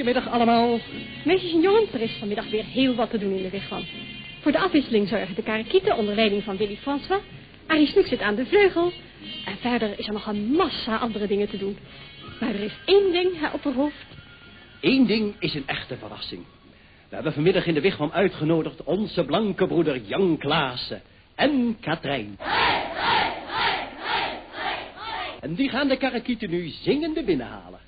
Goedemiddag allemaal. Meisjes en jongens, er is vanmiddag weer heel wat te doen in de wigwam. Voor de afwisseling zorgen de karakieten onder leiding van Willy François. Arie Snoek zit aan de vleugel. En verder is er nog een massa andere dingen te doen. Maar er is één ding, hij op het hoofd. Eén ding is een echte verrassing. We hebben vanmiddag in de wigwam uitgenodigd onze blanke broeder Jan Klaassen en Katrijn. En die gaan de karakieten nu zingende binnenhalen.